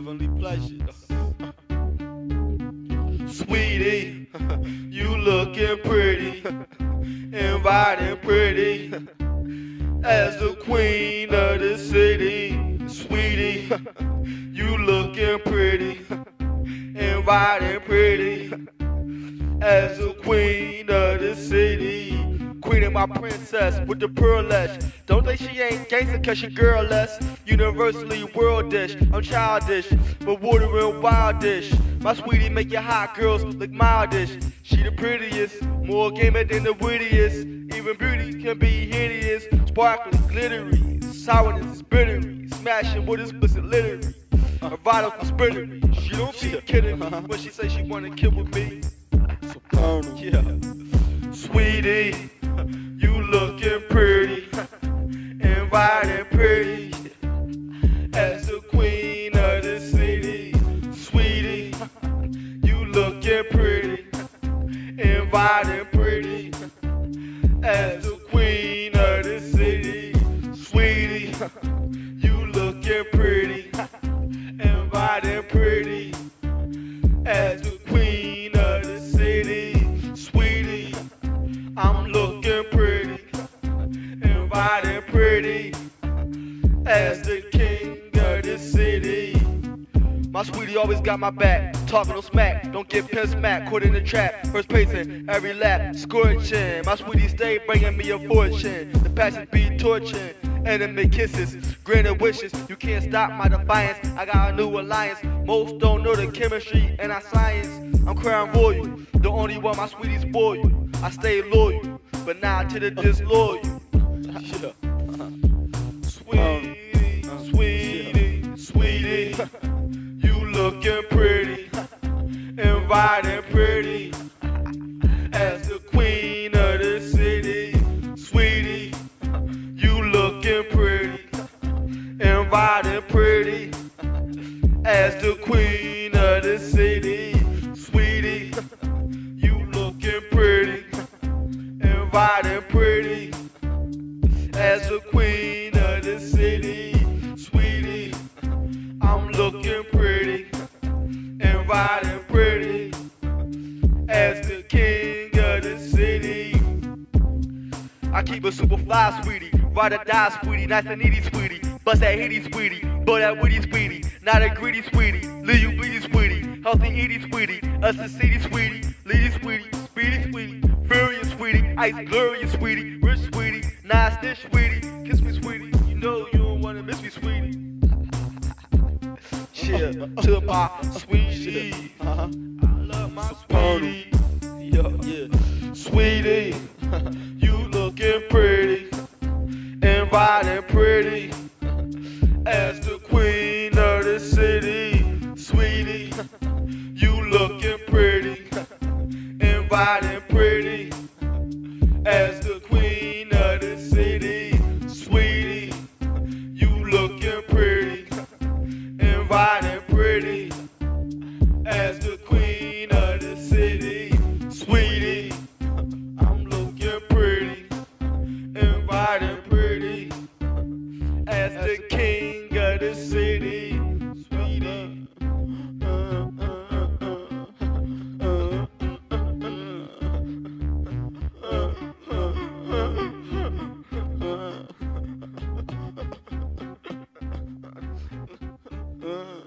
heavenly pleasure. Sweetie, you looking pretty, inviting pretty, as the queen of the city. Sweetie, you looking pretty, inviting pretty, as the queen of the city. Queen and my princess with the pearlette. Don't think she ain't gangsta cause she girl-less. Universally worldish, I'm childish, but watering wildish. My sweetie make your hot girls look mildish. She the prettiest, more gamer than the wittiest. Even beauty can be hideous, sparkling, glittery. Sourness is bittery, smashing with explicit literary. A vital conspiracy. She don't be kidding me when she say she wanna kill with me. Supernal. Yeah. Sweetie, you looking pretty, and inviting pretty, as the queen of the city. Sweetie, you looking pretty, and inviting pretty, as the queen of the city. Sweetie, you looking pretty, king of the city. My sweetie always got my back, talking no smack, don't get pin smack, caught in the trap, first pacing, every lap, scorching. My sweetie stay bringing me a fortune, the passion be torching. Enemy kisses, granted wishes, you can't stop my defiance. I got a new alliance. Most don't know the chemistry and our science. I'm crying royal, the only one my sweeties spoil. I stay loyal, but now to the disloyal. Yeah. Looking pretty, inviting pretty, as the queen of the city. Sweetie, you looking pretty, inviting pretty, as the queen of the city. Pretty, as the king of the city. I keep a super fly, sweetie. Ride or die, sweetie. Nice and needy, sweetie. Bust that hitty, sweetie. Blow that witty, sweetie. Not a greedy, sweetie. Leave you bleedy, sweetie. Healthy, eaty, sweetie. Us the city, sweetie. Leady, sweetie. Speedy, sweetie. Furious, sweetie. Ice, glorious, sweetie. Rich, sweetie. Nice dish, sweetie. Kiss me, sweetie. You know you don't wanna miss me, sweetie chill to my sweetie. Uh-huh. I love my sweetie. Yeah, yeah. Sweetie, you looking pretty and riding pretty as the queen of the city. Sweetie, you looking pretty and riding. as the king of the city, sweetie.